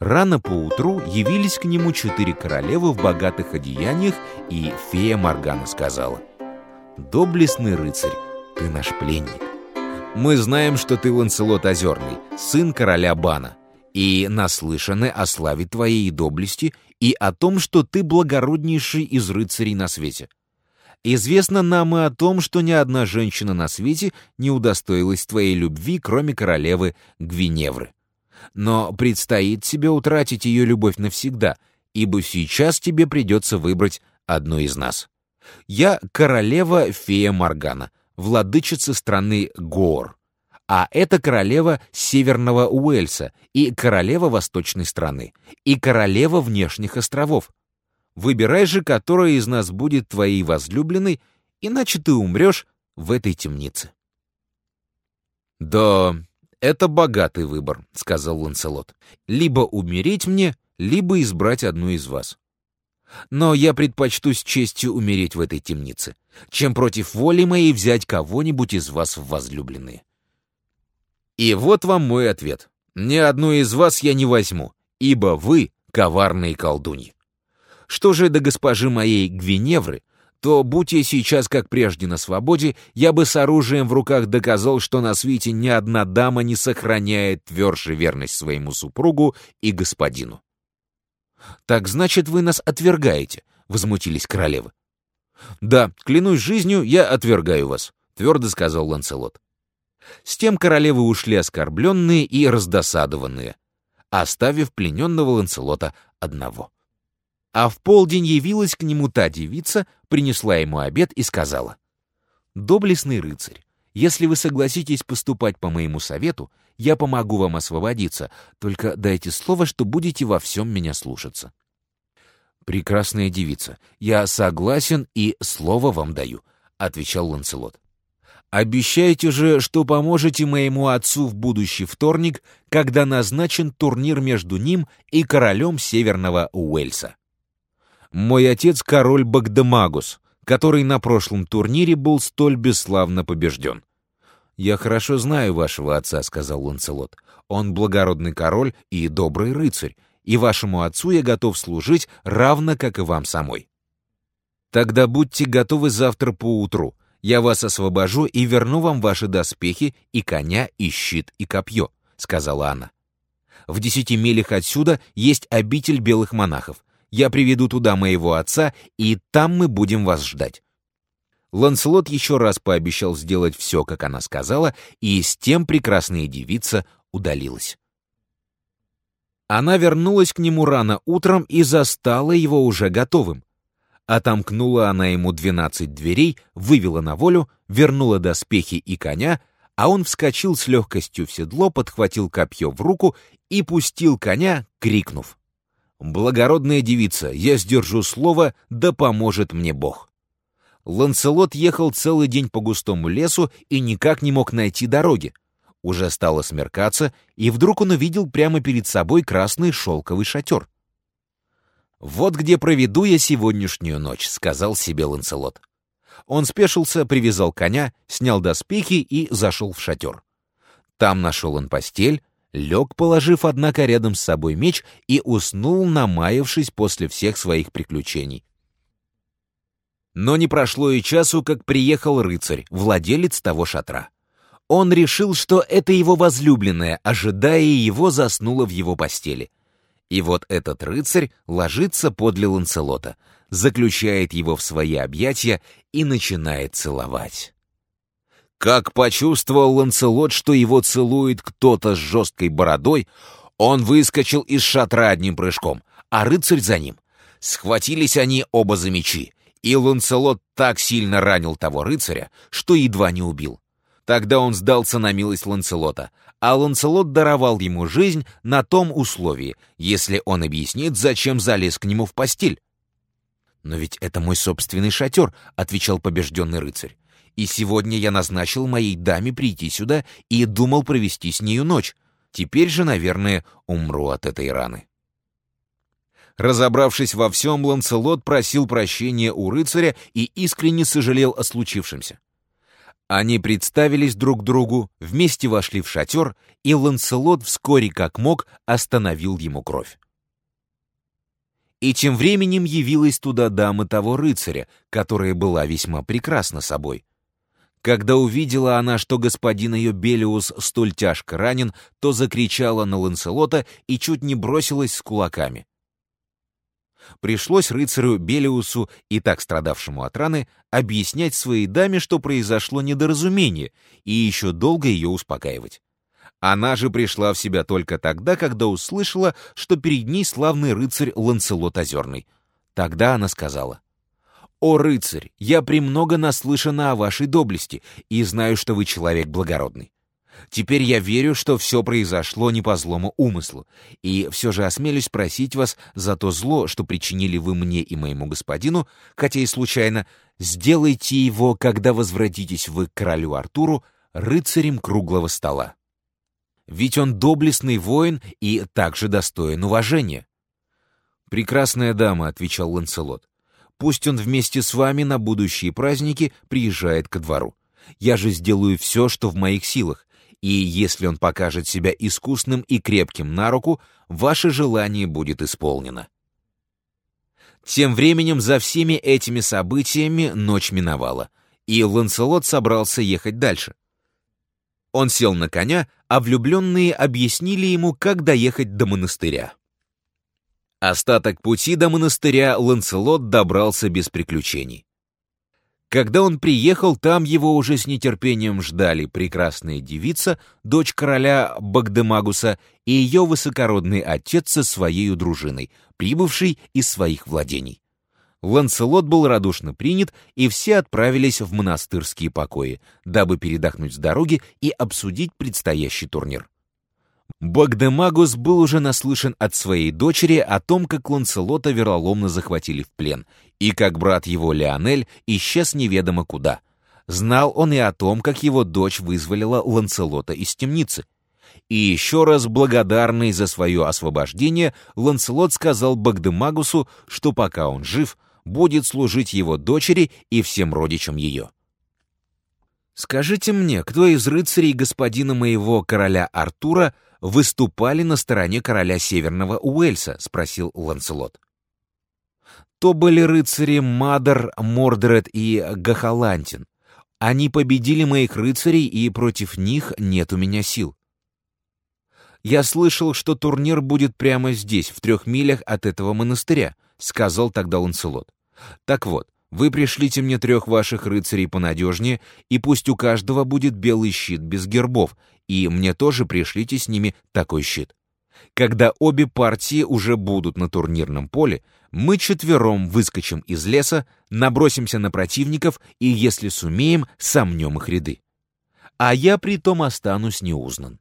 Рано поутру явились к нему четыре королевы в богатых одеяниях, и фея Моргана сказала, «Доблестный рыцарь, ты наш пленник. Мы знаем, что ты Ланселот Озерный, сын короля Бана, и наслышаны о славе твоей доблести и о том, что ты благороднейший из рыцарей на свете. Известно нам и о том, что ни одна женщина на свете не удостоилась твоей любви, кроме королевы Гвиневры. Но предстоит тебе утратить ее любовь навсегда, ибо сейчас тебе придется выбрать одну из нас. Я королева фея Моргана, владычица страны Гоор, а это королева Северного Уэльса и королева Восточной страны, и королева внешних островов. Выбирай же, которая из нас будет твоей возлюбленной, иначе ты умрешь в этой темнице. Да, «Это богатый выбор», — сказал Ланселот. «Либо умереть мне, либо избрать одну из вас. Но я предпочту с честью умереть в этой темнице, чем против воли моей взять кого-нибудь из вас в возлюбленные». И вот вам мой ответ. Ни одну из вас я не возьму, ибо вы коварные колдуньи. Что же до госпожи моей Гвиневры, то, будь я сейчас как прежде на свободе, я бы с оружием в руках доказал, что на свете ни одна дама не сохраняет тверже верность своему супругу и господину. «Так значит, вы нас отвергаете?» — возмутились королевы. «Да, клянусь жизнью, я отвергаю вас», — твердо сказал Ланселот. С тем королевы ушли оскорбленные и раздосадованные, оставив плененного Ланселота одного. А в полдень явилась к нему та девица, принесла ему обед и сказала, «Доблестный рыцарь, если вы согласитесь поступать по моему совету, я помогу вам освободиться, только дайте слово, что будете во всем меня слушаться». «Прекрасная девица, я согласен и слово вам даю», — отвечал Ланселот. «Обещайте же, что поможете моему отцу в будущий вторник, когда назначен турнир между ним и королем Северного Уэльса». Мой отец — король Багдемагус, который на прошлом турнире был столь бесславно побежден. «Я хорошо знаю вашего отца», — сказал Ланцелот. «Он благородный король и добрый рыцарь, и вашему отцу я готов служить, равно как и вам самой». «Тогда будьте готовы завтра поутру. Я вас освобожу и верну вам ваши доспехи и коня, и щит, и копье», — сказала она. «В десяти милях отсюда есть обитель белых монахов. Я приведу туда моего отца, и там мы будем вас ждать». Ланселот еще раз пообещал сделать все, как она сказала, и с тем прекрасная девица удалилась. Она вернулась к нему рано утром и застала его уже готовым. Отомкнула она ему двенадцать дверей, вывела на волю, вернула доспехи и коня, а он вскочил с легкостью в седло, подхватил копье в руку и пустил коня, крикнув. «Благородная девица, я сдержу слово, да поможет мне Бог». Ланселот ехал целый день по густому лесу и никак не мог найти дороги. Уже стало смеркаться, и вдруг он увидел прямо перед собой красный шелковый шатер. «Вот где проведу я сегодняшнюю ночь», — сказал себе Ланселот. Он спешился, привязал коня, снял доспехи и зашел в шатер. Там нашел он постель, лег, положив, однако, рядом с собой меч и уснул, намаявшись после всех своих приключений. Но не прошло и часу, как приехал рыцарь, владелец того шатра. Он решил, что это его возлюбленная, ожидая его, заснула в его постели. И вот этот рыцарь ложится подле Ланселота, заключает его в свои объятия и начинает целовать. Как почувствовал Ланселот, что его целует кто-то с жесткой бородой, он выскочил из шатра одним прыжком, а рыцарь за ним. Схватились они оба за мечи, и Ланселот так сильно ранил того рыцаря, что едва не убил. Тогда он сдался на милость Ланселота, а Ланселот даровал ему жизнь на том условии, если он объяснит, зачем залез к нему в постель. «Но ведь это мой собственный шатер», — отвечал побежденный рыцарь и сегодня я назначил моей даме прийти сюда и думал провести с нею ночь. Теперь же, наверное, умру от этой раны. Разобравшись во всем, Ланселот просил прощения у рыцаря и искренне сожалел о случившемся. Они представились друг другу, вместе вошли в шатер, и Ланселот вскоре как мог остановил ему кровь. И тем временем явилась туда дама того рыцаря, которая была весьма прекрасна собой. Когда увидела она, что господин ее Белиус столь тяжко ранен, то закричала на Ланселота и чуть не бросилась с кулаками. Пришлось рыцарю Белиусу, и так страдавшему от раны, объяснять своей даме, что произошло недоразумение, и еще долго ее успокаивать. Она же пришла в себя только тогда, когда услышала, что перед ней славный рыцарь Ланселот Озерный. Тогда она сказала, «О, рыцарь, я премного наслышана о вашей доблести и знаю, что вы человек благородный. Теперь я верю, что все произошло не по злому умыслу, и все же осмелюсь просить вас за то зло, что причинили вы мне и моему господину, хотя и случайно, сделайте его, когда возвратитесь вы к королю Артуру, рыцарем круглого стола ведь он доблестный воин и также достоин уважения. «Прекрасная дама», — отвечал Ланселот, — «пусть он вместе с вами на будущие праздники приезжает ко двору. Я же сделаю все, что в моих силах, и если он покажет себя искусным и крепким на руку, ваше желание будет исполнено». Тем временем за всеми этими событиями ночь миновала, и Ланселот собрался ехать дальше. Он сел на коня, а влюбленные объяснили ему, как доехать до монастыря. Остаток пути до монастыря Ланселот добрался без приключений. Когда он приехал, там его уже с нетерпением ждали прекрасная девица, дочь короля Багдемагуса и ее высокородный отец со своей дружиной, прибывший из своих владений. Ланселот был радушно принят, и все отправились в монастырские покои, дабы передохнуть с дороги и обсудить предстоящий турнир. Багдемагус был уже наслышан от своей дочери о том, как Ланселота вероломно захватили в плен, и как брат его Леонель исчез неведомо куда. Знал он и о том, как его дочь вызволила Ланселота из темницы. И еще раз благодарный за свое освобождение, Ланселот сказал Багдемагусу, что пока он жив — будет служить его дочери и всем родичам ее. «Скажите мне, кто из рыцарей господина моего короля Артура выступали на стороне короля Северного Уэльса?» — спросил Ланселот. То были рыцари Мадер, Мордред и Гахалантин. Они победили моих рыцарей, и против них нет у меня сил. Я слышал, что турнир будет прямо здесь, в трех милях от этого монастыря, сказал тогда Ланселот. Так вот, вы пришлите мне трех ваших рыцарей понадежнее, и пусть у каждого будет белый щит без гербов, и мне тоже пришлите с ними такой щит. Когда обе партии уже будут на турнирном поле, мы четвером выскочим из леса, набросимся на противников и, если сумеем, сомнем их ряды. А я при том останусь неузнан.